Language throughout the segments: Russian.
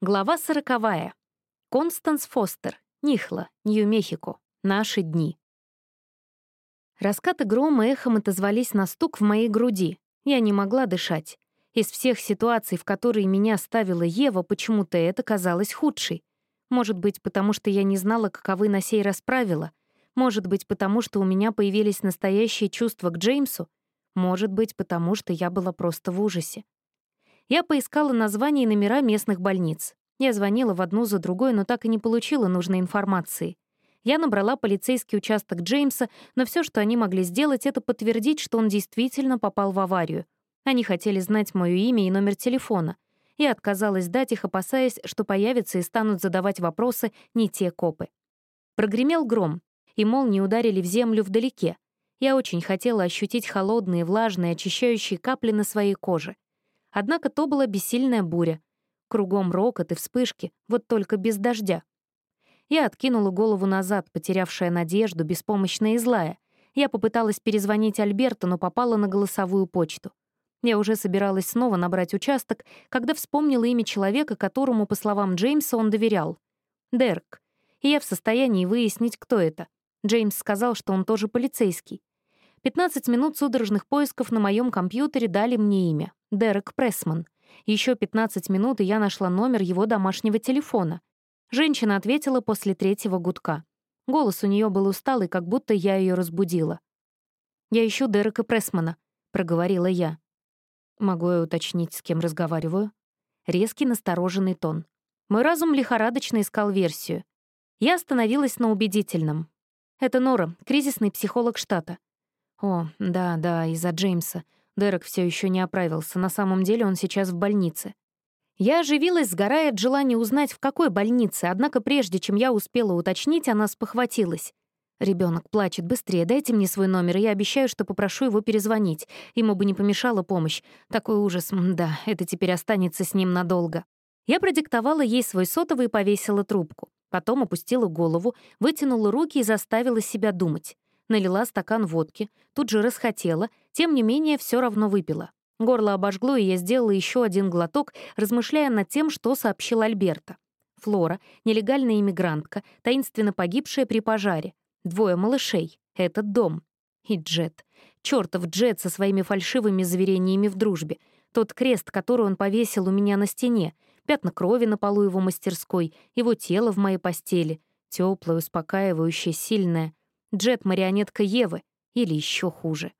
Глава сороковая. Констанс Фостер. Нихла, Нью-Мехико. Наши дни. Раскаты грома эхом отозвались на стук в моей груди. Я не могла дышать. Из всех ситуаций, в которые меня ставила Ева, почему-то это казалось худшей. Может быть, потому что я не знала, каковы на сей раз правила. Может быть, потому что у меня появились настоящие чувства к Джеймсу. Может быть, потому что я была просто в ужасе. Я поискала названия и номера местных больниц. Я звонила в одну за другой, но так и не получила нужной информации. Я набрала полицейский участок Джеймса, но все, что они могли сделать, это подтвердить, что он действительно попал в аварию. Они хотели знать мое имя и номер телефона. Я отказалась дать их, опасаясь, что появятся и станут задавать вопросы не те копы. Прогремел гром, и молнии ударили в землю вдалеке. Я очень хотела ощутить холодные, влажные, очищающие капли на своей коже — Однако то была бессильная буря. Кругом рокот и вспышки, вот только без дождя. Я откинула голову назад, потерявшая надежду, беспомощная и злая. Я попыталась перезвонить Альберту, но попала на голосовую почту. Я уже собиралась снова набрать участок, когда вспомнила имя человека, которому, по словам Джеймса, он доверял. Дерк. И я в состоянии выяснить, кто это. Джеймс сказал, что он тоже полицейский. 15 минут судорожных поисков на моем компьютере дали мне имя. Дерек Прессман. Еще 15 минут, и я нашла номер его домашнего телефона. Женщина ответила после третьего гудка. Голос у нее был усталый, как будто я ее разбудила. «Я ищу Дерека Прессмана», — проговорила я. «Могу я уточнить, с кем разговариваю?» Резкий, настороженный тон. Мой разум лихорадочно искал версию. Я остановилась на убедительном. «Это Нора, кризисный психолог штата». «О, да, да, из-за Джеймса. Дерек все еще не оправился. На самом деле он сейчас в больнице. Я оживилась, сгорая от желания узнать, в какой больнице, однако прежде чем я успела уточнить, она спохватилась. Ребенок плачет быстрее, дайте мне свой номер, и я обещаю, что попрошу его перезвонить. Ему бы не помешала помощь. Такой ужас, да, это теперь останется с ним надолго. Я продиктовала ей свой сотовый и повесила трубку. Потом опустила голову, вытянула руки и заставила себя думать налила стакан водки, тут же расхотела, тем не менее все равно выпила. Горло обожгло, и я сделала еще один глоток, размышляя над тем, что сообщил Альберта. Флора, нелегальная иммигрантка, таинственно погибшая при пожаре. Двое малышей. Этот дом. И Джет. Чёртов Джет со своими фальшивыми заверениями в дружбе. Тот крест, который он повесил у меня на стене. Пятна крови на полу его мастерской. Его тело в моей постели. Теплое, успокаивающее, сильное. Джет-марионетка Евы, или еще хуже.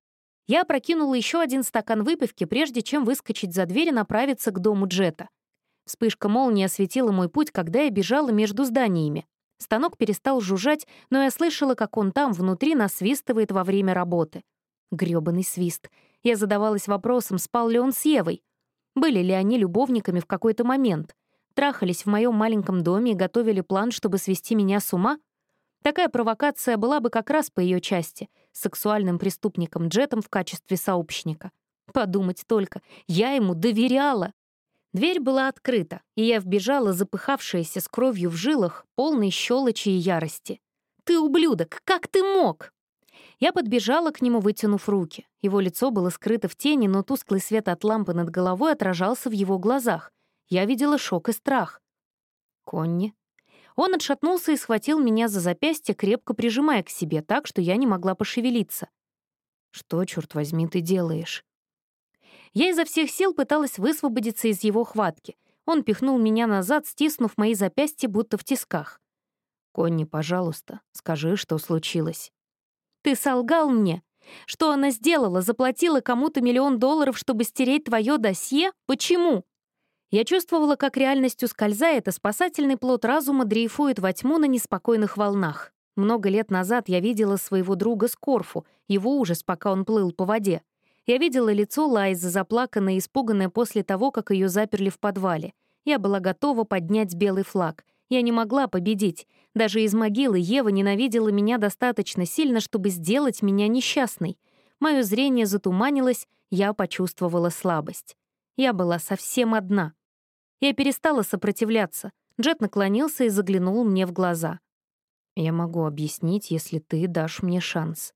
Я опрокинула еще один стакан выпивки, прежде чем выскочить за дверь и направиться к дому Джета. Вспышка молнии осветила мой путь, когда я бежала между зданиями. Станок перестал жужжать, но я слышала, как он там, внутри, насвистывает во время работы. Грёбаный свист. Я задавалась вопросом, спал ли он с Евой. Были ли они любовниками в какой-то момент? Трахались в моем маленьком доме и готовили план, чтобы свести меня с ума? Такая провокация была бы как раз по ее части, сексуальным преступником Джетом в качестве сообщника. Подумать только, я ему доверяла. Дверь была открыта, и я вбежала, запыхавшаяся с кровью в жилах, полной щелочи и ярости. «Ты ублюдок! Как ты мог?» Я подбежала к нему, вытянув руки. Его лицо было скрыто в тени, но тусклый свет от лампы над головой отражался в его глазах. Я видела шок и страх. «Конни», он отшатнулся и схватил меня за запястье, крепко прижимая к себе так, что я не могла пошевелиться. «Что, черт возьми, ты делаешь?» Я изо всех сил пыталась высвободиться из его хватки. Он пихнул меня назад, стиснув мои запястья, будто в тисках. «Конни, пожалуйста, скажи, что случилось». «Ты солгал мне? Что она сделала? Заплатила кому-то миллион долларов, чтобы стереть твое досье? Почему?» Я чувствовала, как реальность ускользает, а спасательный плод разума дрейфует во тьму на неспокойных волнах. Много лет назад я видела своего друга Скорфу, его ужас, пока он плыл по воде. Я видела лицо Лайзы, заплаканное и испуганное после того, как ее заперли в подвале. Я была готова поднять белый флаг. Я не могла победить. Даже из могилы Ева ненавидела меня достаточно сильно, чтобы сделать меня несчастной. Мое зрение затуманилось, я почувствовала слабость. Я была совсем одна. Я перестала сопротивляться. Джет наклонился и заглянул мне в глаза. «Я могу объяснить, если ты дашь мне шанс».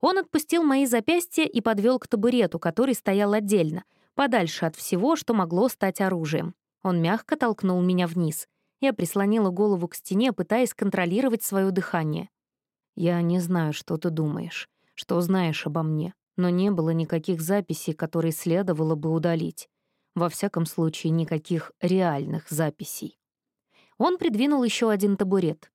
Он отпустил мои запястья и подвел к табурету, который стоял отдельно, подальше от всего, что могло стать оружием. Он мягко толкнул меня вниз. Я прислонила голову к стене, пытаясь контролировать свое дыхание. «Я не знаю, что ты думаешь, что знаешь обо мне, но не было никаких записей, которые следовало бы удалить. Во всяком случае, никаких реальных записей». Он придвинул еще один табурет.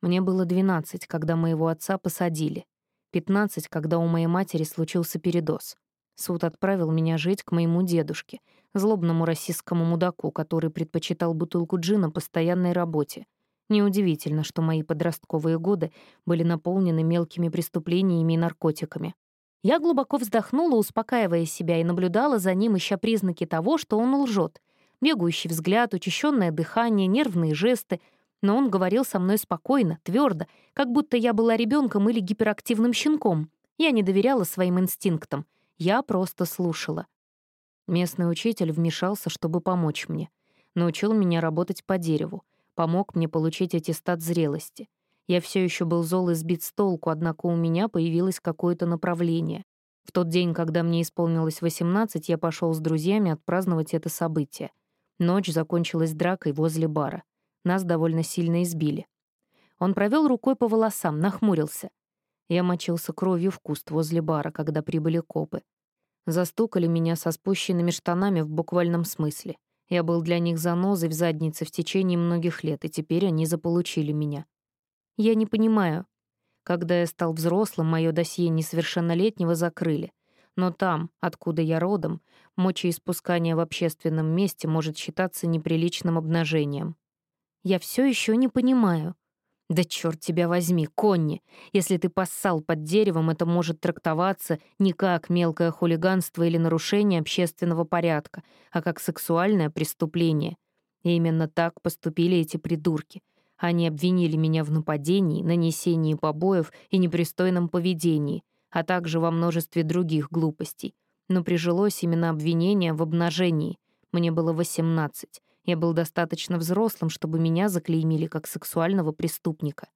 Мне было 12, когда моего отца посадили. 15, когда у моей матери случился передоз. Суд отправил меня жить к моему дедушке, злобному российскому мудаку, который предпочитал бутылку джина постоянной работе. Неудивительно, что мои подростковые годы были наполнены мелкими преступлениями и наркотиками. Я глубоко вздохнула, успокаивая себя, и наблюдала за ним, ища признаки того, что он лжет. Бегающий взгляд, учащенное дыхание, нервные жесты. Но он говорил со мной спокойно, твердо, как будто я была ребенком или гиперактивным щенком. Я не доверяла своим инстинктам. Я просто слушала. Местный учитель вмешался, чтобы помочь мне. Научил меня работать по дереву. Помог мне получить аттестат зрелости. Я все еще был зол и сбит с толку, однако у меня появилось какое-то направление. В тот день, когда мне исполнилось 18, я пошел с друзьями отпраздновать это событие. Ночь закончилась дракой возле бара. Нас довольно сильно избили. Он провел рукой по волосам, нахмурился. Я мочился кровью в куст возле бара, когда прибыли копы. Застукали меня со спущенными штанами в буквальном смысле. Я был для них занозой в заднице в течение многих лет, и теперь они заполучили меня. Я не понимаю. Когда я стал взрослым, мое досье несовершеннолетнего закрыли. Но там, откуда я родом, мочеиспускание в общественном месте может считаться неприличным обнажением. Я все еще не понимаю. Да черт тебя возьми, Конни! Если ты поссал под деревом, это может трактоваться не как мелкое хулиганство или нарушение общественного порядка, а как сексуальное преступление. И именно так поступили эти придурки. Они обвинили меня в нападении, нанесении побоев и непристойном поведении, а также во множестве других глупостей. Но прижилось именно обвинение в обнажении. Мне было 18. Я был достаточно взрослым, чтобы меня заклеймили как сексуального преступника.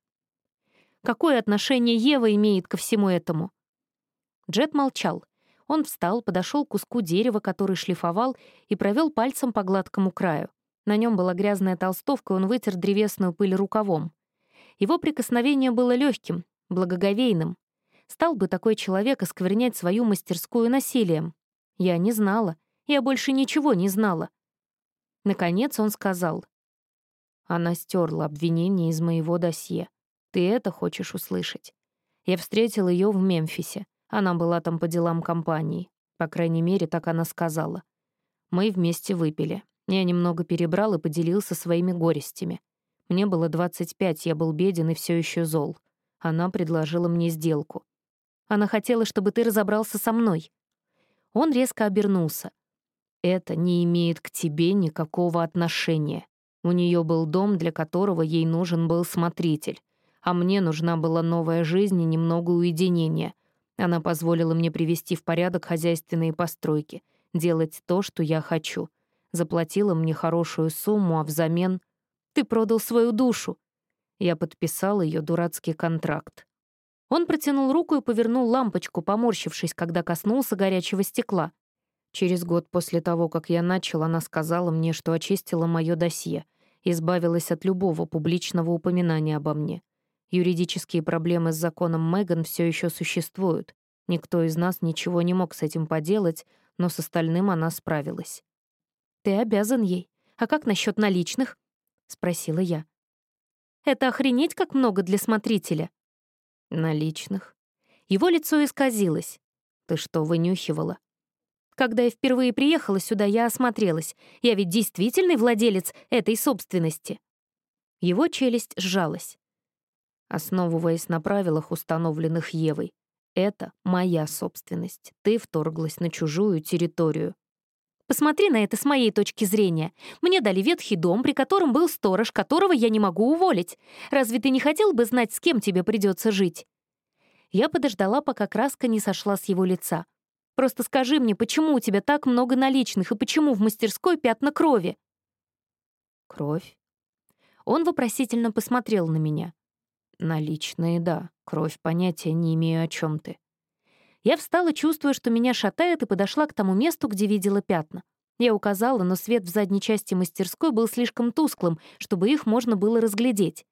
Какое отношение Ева имеет ко всему этому? Джет молчал. Он встал, подошел к куску дерева, который шлифовал, и провел пальцем по гладкому краю. На нем была грязная толстовка, он вытер древесную пыль рукавом. Его прикосновение было легким, благоговейным. Стал бы такой человек осквернять свою мастерскую насилием? Я не знала. Я больше ничего не знала. Наконец он сказал. Она стерла обвинение из моего досье. Ты это хочешь услышать? Я встретил ее в Мемфисе. Она была там по делам компании. По крайней мере, так она сказала. Мы вместе выпили. Я немного перебрал и поделился своими горестями. Мне было 25, я был беден и все еще зол. Она предложила мне сделку. Она хотела, чтобы ты разобрался со мной. Он резко обернулся. Это не имеет к тебе никакого отношения. У нее был дом, для которого ей нужен был смотритель. А мне нужна была новая жизнь и немного уединения. Она позволила мне привести в порядок хозяйственные постройки, делать то, что я хочу. Заплатила мне хорошую сумму, а взамен... Ты продал свою душу. Я подписал ее дурацкий контракт. Он протянул руку и повернул лампочку, поморщившись, когда коснулся горячего стекла. Через год после того, как я начал, она сказала мне, что очистила мое досье, избавилась от любого публичного упоминания обо мне. Юридические проблемы с законом Меган все еще существуют. Никто из нас ничего не мог с этим поделать, но с остальным она справилась. «Ты обязан ей. А как насчет наличных?» — спросила я. «Это охренеть как много для смотрителя». «Наличных?» Его лицо исказилось. «Ты что, вынюхивала?» Когда я впервые приехала сюда, я осмотрелась. Я ведь действительный владелец этой собственности. Его челюсть сжалась. Основываясь на правилах, установленных Евой, это моя собственность. Ты вторглась на чужую территорию. Посмотри на это с моей точки зрения. Мне дали ветхий дом, при котором был сторож, которого я не могу уволить. Разве ты не хотел бы знать, с кем тебе придется жить? Я подождала, пока краска не сошла с его лица. Просто скажи мне, почему у тебя так много наличных и почему в мастерской пятна крови?» «Кровь?» Он вопросительно посмотрел на меня. «Наличные, да. Кровь, понятия не имею, о чем ты». Я встала, чувствуя, что меня шатает, и подошла к тому месту, где видела пятна. Я указала, но свет в задней части мастерской был слишком тусклым, чтобы их можно было разглядеть.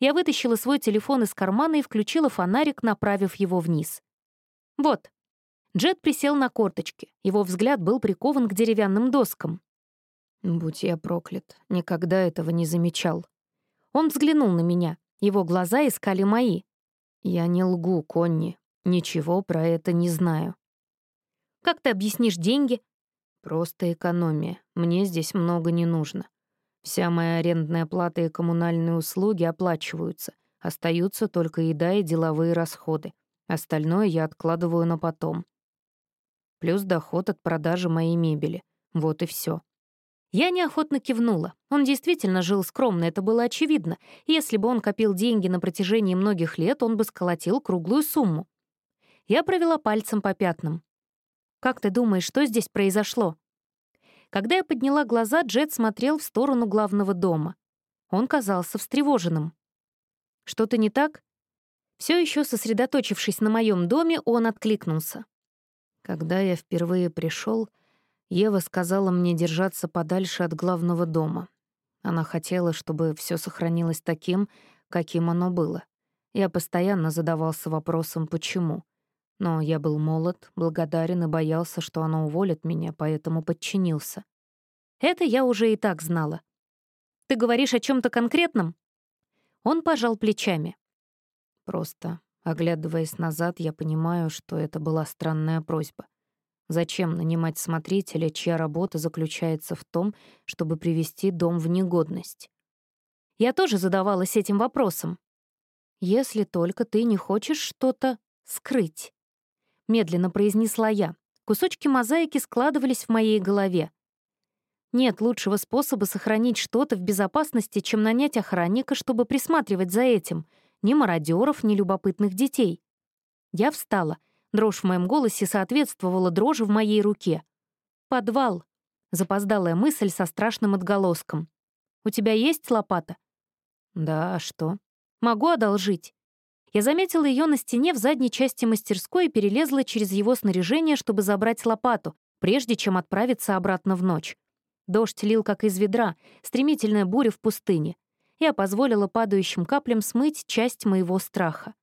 Я вытащила свой телефон из кармана и включила фонарик, направив его вниз. «Вот». Джет присел на корточки. Его взгляд был прикован к деревянным доскам. «Будь я проклят, никогда этого не замечал». Он взглянул на меня. Его глаза искали мои. «Я не лгу, Конни. Ничего про это не знаю». «Как ты объяснишь деньги?» «Просто экономия. Мне здесь много не нужно. Вся моя арендная плата и коммунальные услуги оплачиваются. Остаются только еда и деловые расходы. Остальное я откладываю на потом. Плюс доход от продажи моей мебели. Вот и все. Я неохотно кивнула. Он действительно жил скромно, это было очевидно. Если бы он копил деньги на протяжении многих лет, он бы сколотил круглую сумму. Я провела пальцем по пятнам. «Как ты думаешь, что здесь произошло?» Когда я подняла глаза, Джет смотрел в сторону главного дома. Он казался встревоженным. «Что-то не так?» Все еще сосредоточившись на моем доме, он откликнулся. Когда я впервые пришел, Ева сказала мне держаться подальше от главного дома. Она хотела, чтобы все сохранилось таким, каким оно было. Я постоянно задавался вопросом «почему?». Но я был молод, благодарен и боялся, что она уволит меня, поэтому подчинился. Это я уже и так знала. «Ты говоришь о чем то конкретном?» Он пожал плечами. Просто, оглядываясь назад, я понимаю, что это была странная просьба. Зачем нанимать смотрителя, чья работа заключается в том, чтобы привести дом в негодность? Я тоже задавалась этим вопросом. «Если только ты не хочешь что-то скрыть», — медленно произнесла я. Кусочки мозаики складывались в моей голове. Нет лучшего способа сохранить что-то в безопасности, чем нанять охранника, чтобы присматривать за этим. Ни мародеров, ни любопытных детей. Я встала — Дрожь в моем голосе соответствовала дрожи в моей руке. «Подвал!» — запоздалая мысль со страшным отголоском. «У тебя есть лопата?» «Да, а что?» «Могу одолжить». Я заметила ее на стене в задней части мастерской и перелезла через его снаряжение, чтобы забрать лопату, прежде чем отправиться обратно в ночь. Дождь лил как из ведра, стремительная буря в пустыне. Я позволила падающим каплям смыть часть моего страха.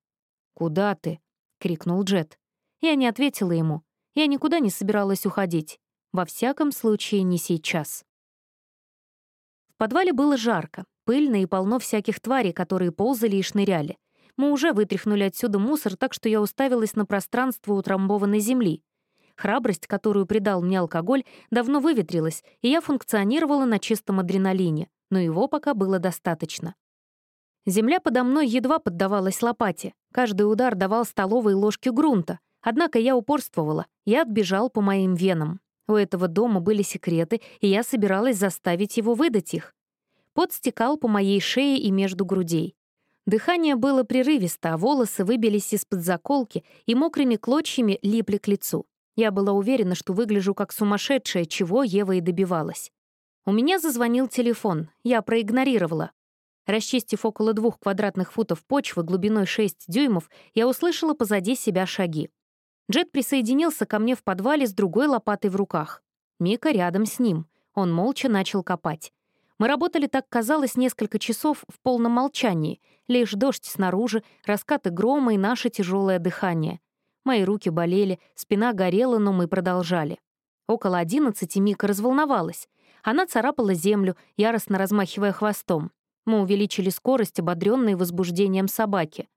«Куда ты?» — крикнул Джет. Я не ответила ему. Я никуда не собиралась уходить. Во всяком случае, не сейчас. В подвале было жарко, пыльно и полно всяких тварей, которые ползали и шныряли. Мы уже вытряхнули отсюда мусор, так что я уставилась на пространство утрамбованной земли. Храбрость, которую придал мне алкоголь, давно выветрилась, и я функционировала на чистом адреналине, но его пока было достаточно. Земля подо мной едва поддавалась лопате. Каждый удар давал столовые ложки грунта, Однако я упорствовала, я отбежал по моим венам. У этого дома были секреты, и я собиралась заставить его выдать их. Пот стекал по моей шее и между грудей. Дыхание было прерывисто, а волосы выбились из-под заколки и мокрыми клочьями липли к лицу. Я была уверена, что выгляжу как сумасшедшая, чего Ева и добивалась. У меня зазвонил телефон, я проигнорировала. Расчистив около двух квадратных футов почвы глубиной 6 дюймов, я услышала позади себя шаги. Джет присоединился ко мне в подвале с другой лопатой в руках. Мика рядом с ним. Он молча начал копать. Мы работали, так казалось, несколько часов в полном молчании. Лишь дождь снаружи, раскаты грома и наше тяжелое дыхание. Мои руки болели, спина горела, но мы продолжали. Около одиннадцати Мика разволновалась. Она царапала землю, яростно размахивая хвостом. Мы увеличили скорость, ободренные возбуждением собаки.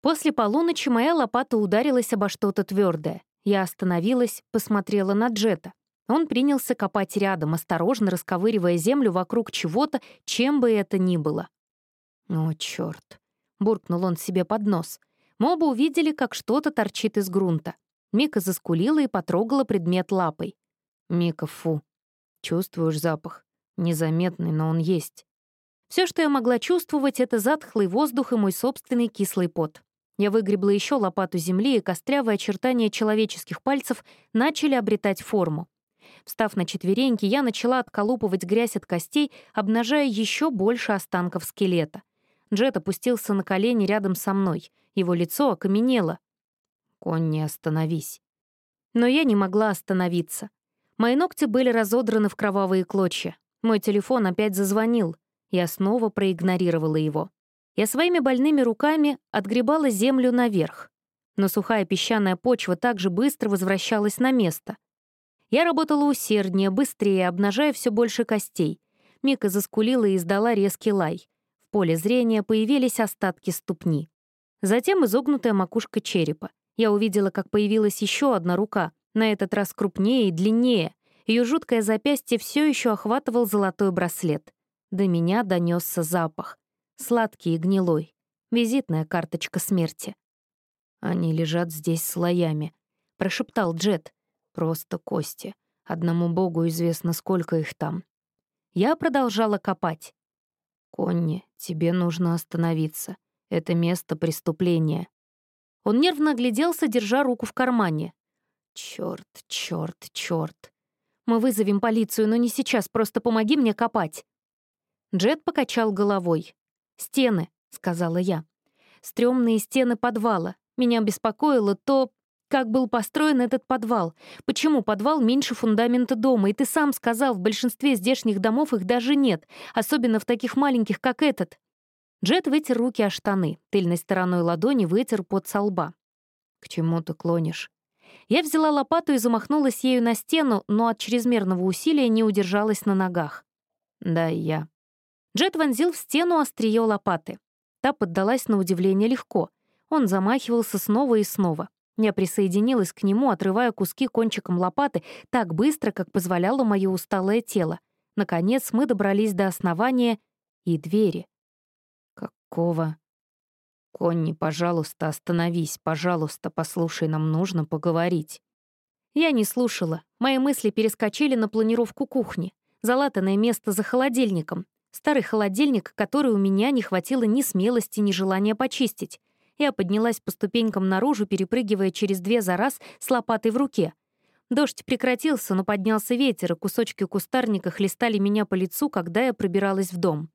После полуночи моя лопата ударилась обо что-то твердое. Я остановилась, посмотрела на Джета. Он принялся копать рядом, осторожно расковыривая землю вокруг чего-то, чем бы это ни было. «О, черт! буркнул он себе под нос. Мы оба увидели, как что-то торчит из грунта. Мика заскулила и потрогала предмет лапой. «Мика, фу. Чувствуешь запах? Незаметный, но он есть». Все, что я могла чувствовать, — это затхлый воздух и мой собственный кислый пот. Я выгребла еще лопату земли, и кострявые очертания человеческих пальцев начали обретать форму. Встав на четвереньки, я начала отколупывать грязь от костей, обнажая еще больше останков скелета. Джет опустился на колени рядом со мной. Его лицо окаменело. «Конь, не остановись». Но я не могла остановиться. Мои ногти были разодраны в кровавые клочья. Мой телефон опять зазвонил. Я снова проигнорировала его. Я своими больными руками отгребала землю наверх. Но сухая песчаная почва также быстро возвращалась на место. Я работала усерднее, быстрее, обнажая все больше костей. Мика заскулила и издала резкий лай. Поле зрения появились остатки ступни. Затем изогнутая макушка черепа. Я увидела, как появилась еще одна рука, на этот раз крупнее и длиннее. Ее жуткое запястье все еще охватывал золотой браслет. До меня донесся запах. Сладкий и гнилой. Визитная карточка смерти. «Они лежат здесь слоями», — прошептал Джет. «Просто кости. Одному богу известно, сколько их там». Я продолжала копать. «Конни, тебе нужно остановиться. Это место преступления». Он нервно огляделся, держа руку в кармане. Черт, черт, черт. Мы вызовем полицию, но не сейчас, просто помоги мне копать. Джет покачал головой. «Стены», — сказала я. «Стрёмные стены подвала. Меня беспокоило то, как был построен этот подвал. Почему подвал меньше фундамента дома? И ты сам сказал, в большинстве здешних домов их даже нет, особенно в таких маленьких, как этот. Джет вытер руки о штаны, тыльной стороной ладони вытер под со лба. «К чему ты клонишь?» Я взяла лопату и замахнулась ею на стену, но от чрезмерного усилия не удержалась на ногах. «Да, я». Джет вонзил в стену острие лопаты. Та поддалась на удивление легко. Он замахивался снова и снова. Я присоединилась к нему, отрывая куски кончиком лопаты так быстро, как позволяло мое усталое тело. Наконец мы добрались до основания и двери. Какого? Конни, пожалуйста, остановись, пожалуйста, послушай, нам нужно поговорить. Я не слушала. Мои мысли перескочили на планировку кухни. Залатанное место за холодильником. Старый холодильник, который у меня не хватило ни смелости, ни желания почистить. Я поднялась по ступенькам наружу, перепрыгивая через две за раз с лопатой в руке. Дождь прекратился, но поднялся ветер, и кусочки кустарника хлестали меня по лицу, когда я пробиралась в дом.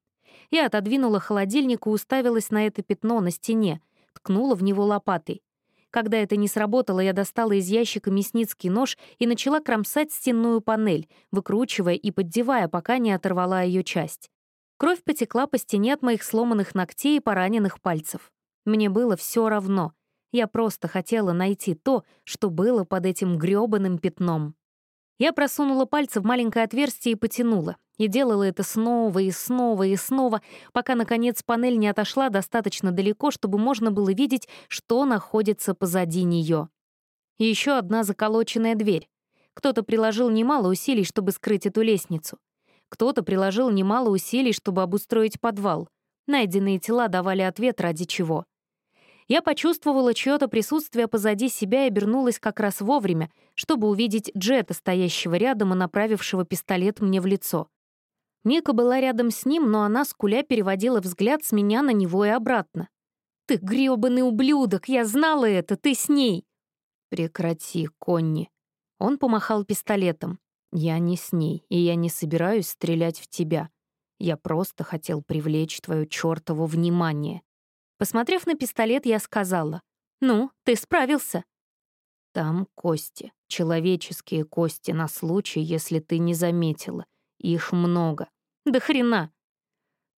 Я отодвинула холодильник и уставилась на это пятно на стене, ткнула в него лопатой. Когда это не сработало, я достала из ящика мясницкий нож и начала кромсать стенную панель, выкручивая и поддевая, пока не оторвала ее часть. Кровь потекла по стене от моих сломанных ногтей и пораненных пальцев. Мне было все равно. Я просто хотела найти то, что было под этим грёбаным пятном. Я просунула пальцы в маленькое отверстие и потянула. И делала это снова и снова и снова, пока, наконец, панель не отошла достаточно далеко, чтобы можно было видеть, что находится позади нее. Еще одна заколоченная дверь. Кто-то приложил немало усилий, чтобы скрыть эту лестницу. Кто-то приложил немало усилий, чтобы обустроить подвал. Найденные тела давали ответ ради чего. Я почувствовала чьё-то присутствие позади себя и обернулась как раз вовремя, чтобы увидеть Джета, стоящего рядом и направившего пистолет мне в лицо. Мика была рядом с ним, но она, скуля, переводила взгляд с меня на него и обратно. «Ты грёбаный ублюдок! Я знала это! Ты с ней!» «Прекрати, Конни!» Он помахал пистолетом. «Я не с ней, и я не собираюсь стрелять в тебя. Я просто хотел привлечь твое чёртово внимание». Посмотрев на пистолет, я сказала. «Ну, ты справился». «Там кости, человеческие кости на случай, если ты не заметила. Их много. Да хрена.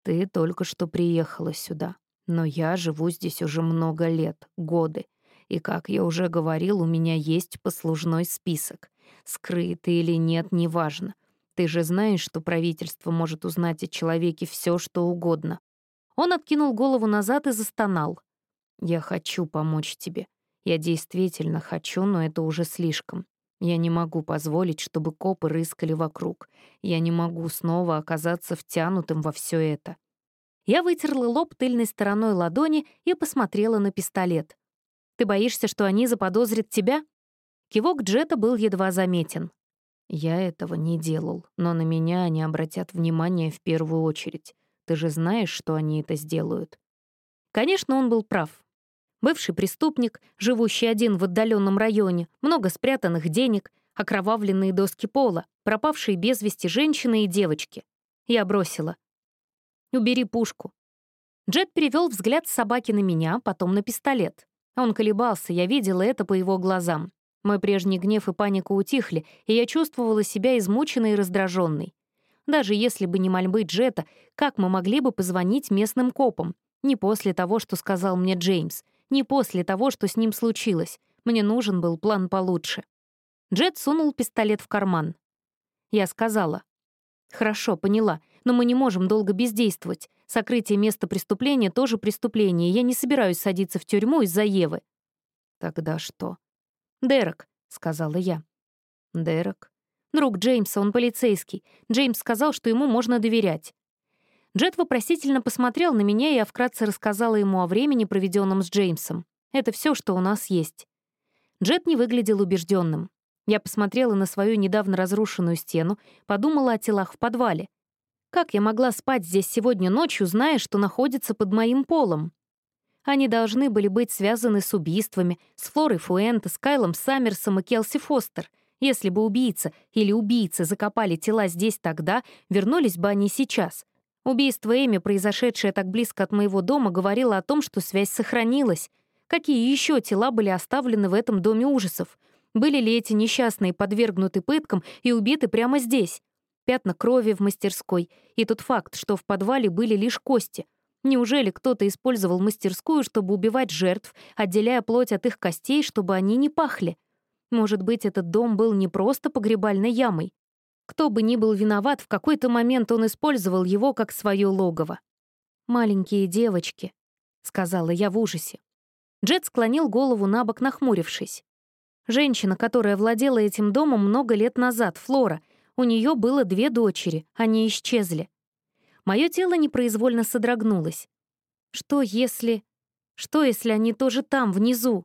Ты только что приехала сюда, но я живу здесь уже много лет, годы. И, как я уже говорил, у меня есть послужной список. Скрытый или нет, неважно. Ты же знаешь, что правительство может узнать о человеке все, что угодно. Он откинул голову назад и застонал. «Я хочу помочь тебе. Я действительно хочу, но это уже слишком. Я не могу позволить, чтобы копы рыскали вокруг. Я не могу снова оказаться втянутым во все это. Я вытерла лоб тыльной стороной ладони и посмотрела на пистолет. «Ты боишься, что они заподозрят тебя?» Кивок Джета был едва заметен. «Я этого не делал, но на меня они обратят внимание в первую очередь. Ты же знаешь, что они это сделают». Конечно, он был прав. Бывший преступник, живущий один в отдаленном районе, много спрятанных денег, окровавленные доски пола, пропавшие без вести женщины и девочки. Я бросила. «Убери пушку». Джет перевел взгляд с собаки на меня, потом на пистолет. Он колебался, я видела это по его глазам. Мой прежний гнев и паника утихли, и я чувствовала себя измученной и раздраженной. Даже если бы не мольбы Джета, как мы могли бы позвонить местным копам? Не после того, что сказал мне Джеймс, не после того, что с ним случилось. Мне нужен был план получше. Джет сунул пистолет в карман. Я сказала. «Хорошо, поняла, но мы не можем долго бездействовать. Сокрытие места преступления тоже преступление, я не собираюсь садиться в тюрьму из-за Евы». «Тогда что?» «Дерек», — сказала я. «Дерек?» «Друг Джеймса, он полицейский. Джеймс сказал, что ему можно доверять». Джет вопросительно посмотрел на меня, и я вкратце рассказала ему о времени, проведенном с Джеймсом. Это все, что у нас есть. Джет не выглядел убежденным. Я посмотрела на свою недавно разрушенную стену, подумала о телах в подвале. Как я могла спать здесь сегодня ночью, зная, что находится под моим полом? Они должны были быть связаны с убийствами, с Флорой Фуэнте, с Кайлом Саммерсом и Келси Фостер. Если бы убийца или убийцы закопали тела здесь тогда, вернулись бы они сейчас. Убийство Эми, произошедшее так близко от моего дома, говорило о том, что связь сохранилась. Какие еще тела были оставлены в этом доме ужасов? Были ли эти несчастные подвергнуты пыткам и убиты прямо здесь? Пятна крови в мастерской и тот факт, что в подвале были лишь кости — Неужели кто-то использовал мастерскую, чтобы убивать жертв, отделяя плоть от их костей, чтобы они не пахли? Может быть, этот дом был не просто погребальной ямой? Кто бы ни был виноват, в какой-то момент он использовал его как свое логово. «Маленькие девочки», — сказала я в ужасе. Джет склонил голову на бок, нахмурившись. Женщина, которая владела этим домом много лет назад, Флора, у нее было две дочери, они исчезли. Мое тело непроизвольно содрогнулось. Что если... Что если они тоже там, внизу?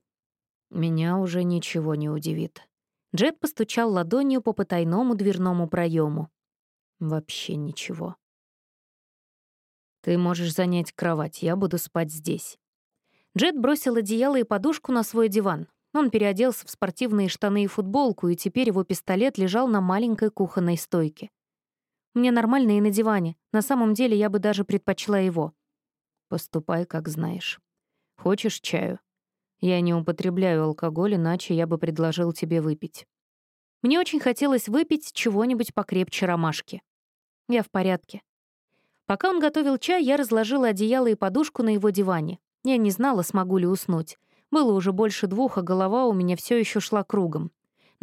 Меня уже ничего не удивит. Джет постучал ладонью по потайному дверному проему. Вообще ничего. Ты можешь занять кровать, я буду спать здесь. Джет бросил одеяло и подушку на свой диван. Он переоделся в спортивные штаны и футболку, и теперь его пистолет лежал на маленькой кухонной стойке. Мне нормально и на диване. На самом деле я бы даже предпочла его. Поступай, как знаешь. Хочешь чаю? Я не употребляю алкоголь, иначе я бы предложил тебе выпить. Мне очень хотелось выпить чего-нибудь покрепче ромашки. Я в порядке. Пока он готовил чай, я разложила одеяло и подушку на его диване. Я не знала, смогу ли уснуть. Было уже больше двух, а голова у меня все еще шла кругом.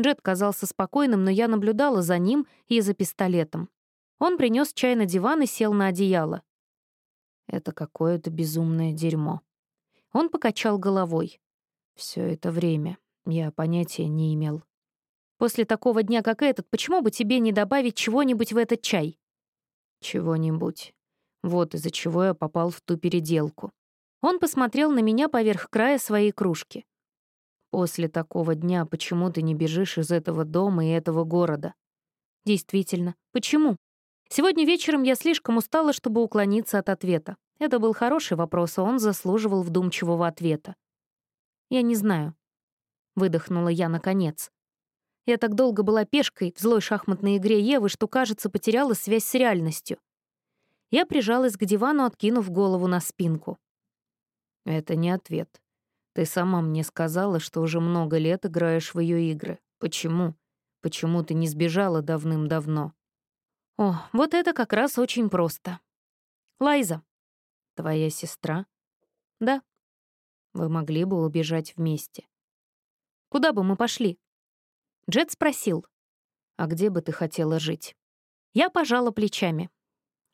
Джет казался спокойным, но я наблюдала за ним и за пистолетом. Он принес чай на диван и сел на одеяло. Это какое-то безумное дерьмо. Он покачал головой. Все это время я понятия не имел. После такого дня, как этот, почему бы тебе не добавить чего-нибудь в этот чай? Чего-нибудь. Вот из-за чего я попал в ту переделку. Он посмотрел на меня поверх края своей кружки. После такого дня почему ты не бежишь из этого дома и этого города? Действительно, почему? Сегодня вечером я слишком устала, чтобы уклониться от ответа. Это был хороший вопрос, и он заслуживал вдумчивого ответа. «Я не знаю», — выдохнула я наконец. Я так долго была пешкой в злой шахматной игре Евы, что, кажется, потеряла связь с реальностью. Я прижалась к дивану, откинув голову на спинку. «Это не ответ. Ты сама мне сказала, что уже много лет играешь в ее игры. Почему? Почему ты не сбежала давным-давно?» О, вот это как раз очень просто. Лайза. Твоя сестра? Да. Вы могли бы убежать вместе. Куда бы мы пошли? Джет спросил. А где бы ты хотела жить? Я пожала плечами.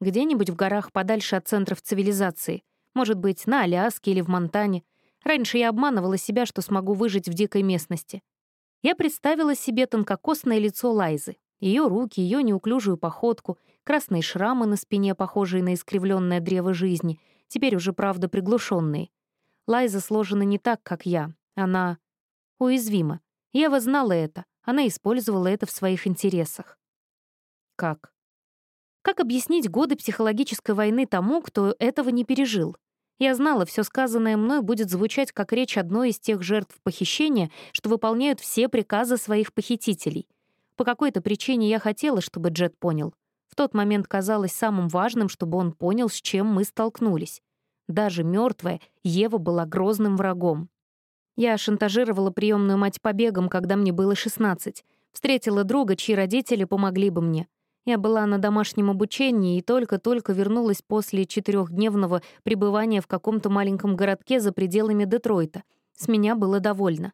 Где-нибудь в горах подальше от центров цивилизации. Может быть, на Аляске или в Монтане. Раньше я обманывала себя, что смогу выжить в дикой местности. Я представила себе тонкокосное лицо Лайзы, ее руки, ее неуклюжую походку, красные шрамы на спине, похожие на искривленное древо жизни, теперь уже, правда, приглушенные. Лайза сложена не так, как я. Она уязвима. Ева знала это. Она использовала это в своих интересах. Как? Как объяснить годы психологической войны тому, кто этого не пережил? Я знала, все сказанное мной будет звучать как речь одной из тех жертв похищения, что выполняют все приказы своих похитителей. По какой-то причине я хотела, чтобы Джет понял. В тот момент казалось самым важным, чтобы он понял, с чем мы столкнулись. Даже мертвая Ева была грозным врагом. Я шантажировала приемную мать побегом, когда мне было 16. Встретила друга, чьи родители помогли бы мне. Я была на домашнем обучении и только-только вернулась после четырехдневного пребывания в каком-то маленьком городке за пределами Детройта. С меня было довольно.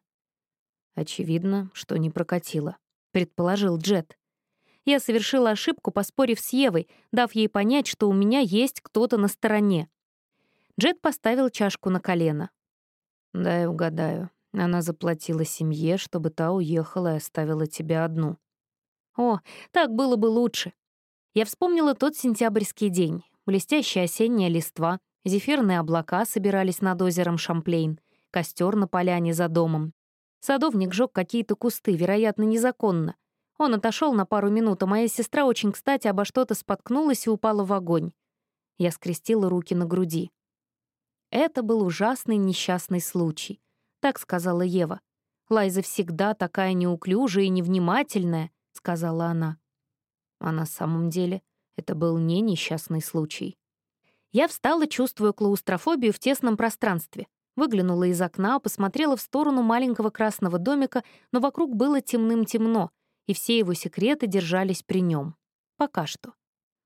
«Очевидно, что не прокатило», — предположил Джет. Я совершила ошибку, поспорив с Евой, дав ей понять, что у меня есть кто-то на стороне. Джет поставил чашку на колено. «Дай угадаю. Она заплатила семье, чтобы та уехала и оставила тебя одну». «О, так было бы лучше». Я вспомнила тот сентябрьский день. Блестящая осенняя листва, зефирные облака собирались над озером Шамплейн, костер на поляне за домом. Садовник жёг какие-то кусты, вероятно, незаконно. Он отошел на пару минут, а моя сестра очень кстати обо что-то споткнулась и упала в огонь. Я скрестила руки на груди. Это был ужасный несчастный случай. Так сказала Ева. «Лайза всегда такая неуклюжая и невнимательная», — сказала она. А на самом деле это был не несчастный случай. Я встала, чувствуя клаустрофобию в тесном пространстве. Выглянула из окна, посмотрела в сторону маленького красного домика, но вокруг было темным-темно, и все его секреты держались при нем. Пока что.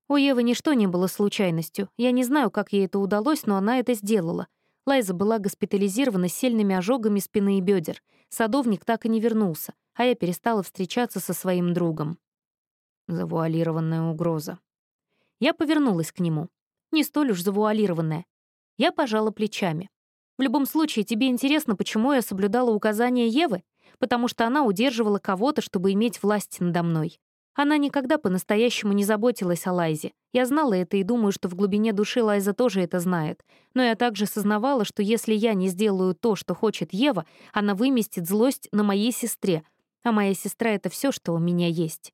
У Евы ничто не было случайностью. Я не знаю, как ей это удалось, но она это сделала. Лайза была госпитализирована с сильными ожогами спины и бедер. Садовник так и не вернулся, а я перестала встречаться со своим другом. Завуалированная угроза. Я повернулась к нему. Не столь уж завуалированная. Я пожала плечами. В любом случае, тебе интересно, почему я соблюдала указания Евы? Потому что она удерживала кого-то, чтобы иметь власть надо мной. Она никогда по-настоящему не заботилась о Лайзе. Я знала это и думаю, что в глубине души Лайза тоже это знает. Но я также сознавала, что если я не сделаю то, что хочет Ева, она выместит злость на моей сестре. А моя сестра — это все, что у меня есть.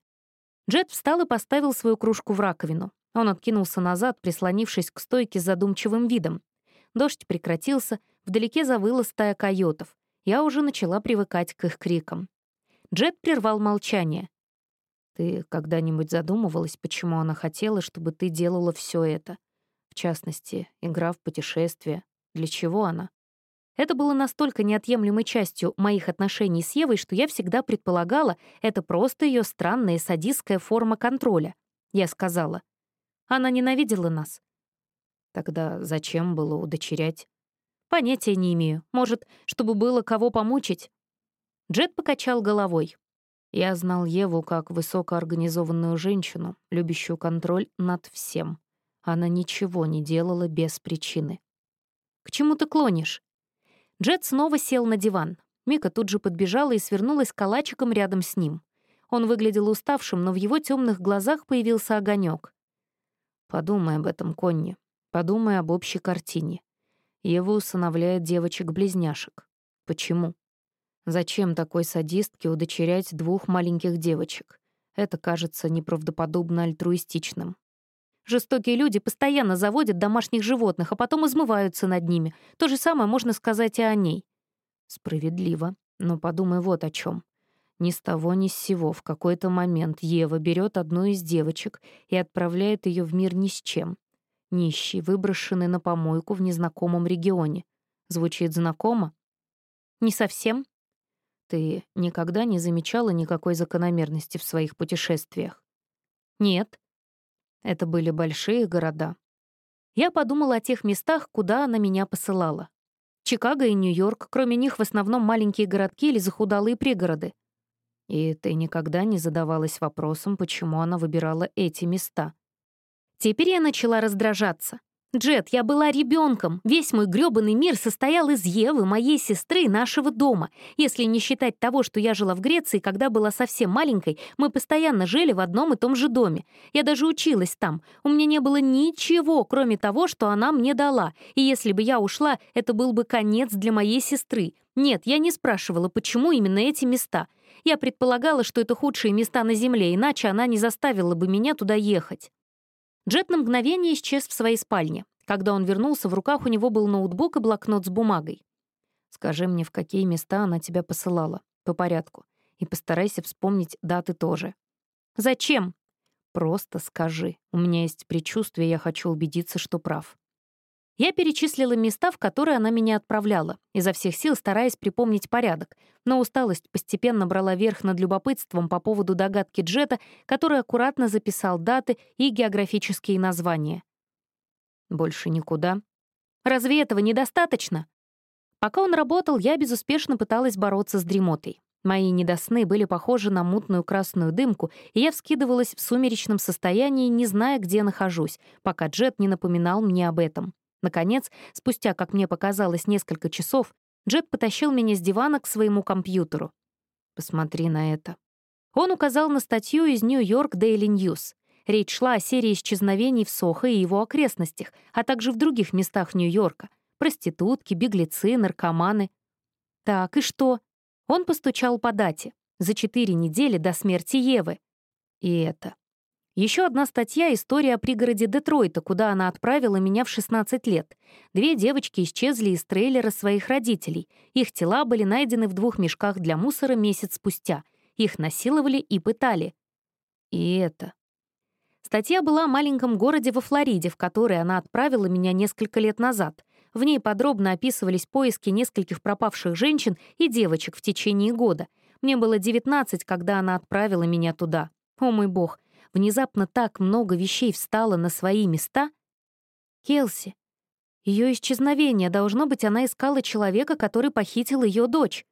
Джет встал и поставил свою кружку в раковину. Он откинулся назад, прислонившись к стойке с задумчивым видом. Дождь прекратился, вдалеке завыла стая койотов. Я уже начала привыкать к их крикам. Джет прервал молчание. Ты когда-нибудь задумывалась, почему она хотела, чтобы ты делала все это? В частности, игра в путешествие. Для чего она? Это было настолько неотъемлемой частью моих отношений с Евой, что я всегда предполагала, это просто ее странная садистская форма контроля. Я сказала. Она ненавидела нас. Тогда зачем было удочерять? Понятия не имею. Может, чтобы было кого помучить? Джет покачал головой. Я знал Еву как высокоорганизованную женщину, любящую контроль над всем. Она ничего не делала без причины. «К чему ты клонишь?» Джет снова сел на диван. Мика тут же подбежала и свернулась калачиком рядом с ним. Он выглядел уставшим, но в его темных глазах появился огонек. «Подумай об этом, Конни. Подумай об общей картине. Ева усыновляет девочек-близняшек. Почему?» Зачем такой садистке удочерять двух маленьких девочек? Это кажется неправдоподобно альтруистичным. Жестокие люди постоянно заводят домашних животных, а потом измываются над ними. То же самое можно сказать и о ней. Справедливо. Но подумай вот о чем. Ни с того ни с сего в какой-то момент Ева берет одну из девочек и отправляет ее в мир ни с чем. Нищий, выброшенный на помойку в незнакомом регионе. Звучит знакомо? Не совсем. Ты никогда не замечала никакой закономерности в своих путешествиях? Нет. Это были большие города. Я подумала о тех местах, куда она меня посылала. Чикаго и Нью-Йорк, кроме них в основном маленькие городки или захудалые пригороды. И ты никогда не задавалась вопросом, почему она выбирала эти места? Теперь я начала раздражаться. Джет, я была ребенком. Весь мой грёбаный мир состоял из Евы, моей сестры и нашего дома. Если не считать того, что я жила в Греции, когда была совсем маленькой, мы постоянно жили в одном и том же доме. Я даже училась там. У меня не было ничего, кроме того, что она мне дала. И если бы я ушла, это был бы конец для моей сестры. Нет, я не спрашивала, почему именно эти места. Я предполагала, что это худшие места на Земле, иначе она не заставила бы меня туда ехать. Джет на мгновение исчез в своей спальне. Когда он вернулся, в руках у него был ноутбук и блокнот с бумагой. «Скажи мне, в какие места она тебя посылала, по порядку, и постарайся вспомнить даты тоже». «Зачем?» «Просто скажи. У меня есть предчувствие, я хочу убедиться, что прав». Я перечислила места, в которые она меня отправляла, изо всех сил стараясь припомнить порядок, но усталость постепенно брала верх над любопытством по поводу догадки Джета, который аккуратно записал даты и географические названия. «Больше никуда?» «Разве этого недостаточно?» Пока он работал, я безуспешно пыталась бороться с дремотой. Мои недосны были похожи на мутную красную дымку, и я вскидывалась в сумеречном состоянии, не зная, где нахожусь, пока Джет не напоминал мне об этом. Наконец, спустя, как мне показалось, несколько часов, Джет потащил меня с дивана к своему компьютеру. «Посмотри на это». Он указал на статью из Нью-Йорк Daily News. Речь шла о серии исчезновений в Сохо и его окрестностях, а также в других местах Нью-Йорка. Проститутки, беглецы, наркоманы. Так, и что? Он постучал по дате. За четыре недели до смерти Евы. И это. Еще одна статья — история о пригороде Детройта, куда она отправила меня в 16 лет. Две девочки исчезли из трейлера своих родителей. Их тела были найдены в двух мешках для мусора месяц спустя. Их насиловали и пытали. И это. Статья была о маленьком городе во Флориде, в который она отправила меня несколько лет назад. В ней подробно описывались поиски нескольких пропавших женщин и девочек в течение года. Мне было 19, когда она отправила меня туда. О мой бог, внезапно так много вещей встало на свои места. Келси. Ее исчезновение, должно быть, она искала человека, который похитил ее дочь.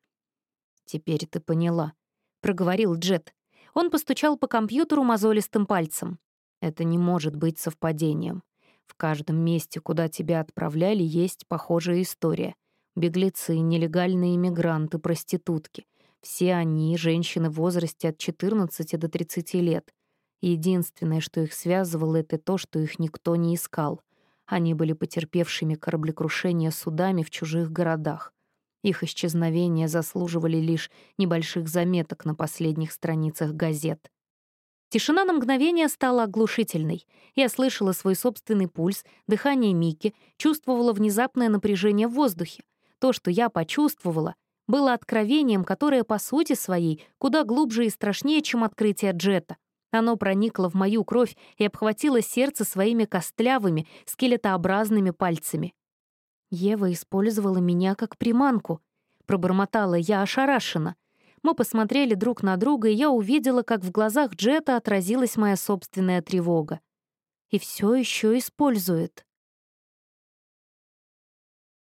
«Теперь ты поняла», — проговорил Джет. Он постучал по компьютеру мозолистым пальцем. «Это не может быть совпадением. В каждом месте, куда тебя отправляли, есть похожая история. Беглецы, нелегальные иммигранты, проститутки. Все они — женщины в возрасте от 14 до 30 лет. Единственное, что их связывало, это то, что их никто не искал. Они были потерпевшими кораблекрушение судами в чужих городах. Их исчезновения заслуживали лишь небольших заметок на последних страницах газет. Тишина на мгновение стала оглушительной. Я слышала свой собственный пульс, дыхание Мики, чувствовала внезапное напряжение в воздухе. То, что я почувствовала, было откровением, которое по сути своей куда глубже и страшнее, чем открытие Джета. Оно проникло в мою кровь и обхватило сердце своими костлявыми, скелетообразными пальцами. Ева использовала меня как приманку. Пробормотала я ошарашенно. Мы посмотрели друг на друга, и я увидела, как в глазах Джета отразилась моя собственная тревога. И все еще использует.